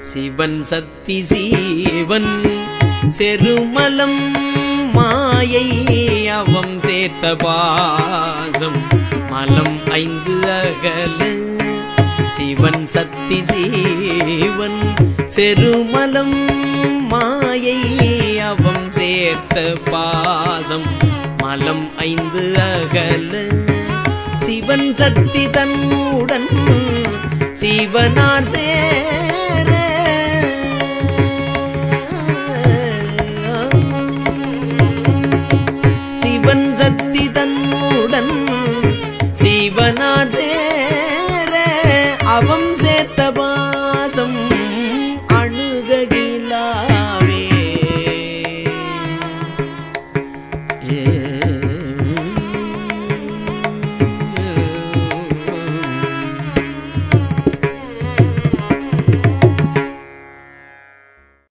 சிவன் சக்தி சீவன் செருமலம் மாயை அவம் சேர்த்த பாசம். மலம் ஐந்து அகல சிவன் சக்தி சீவன் செருமலம் மாயை அவம் சேர்த்த பாசம். மலம் ஐந்து அகல சிவன் சக்தி தன்னுடன் சிவனார் சே சிவன் சக்தி தன்னுடன் சீவனா சேர அவம் சேர்த்த பாசம் அணுகிலாவே ஏ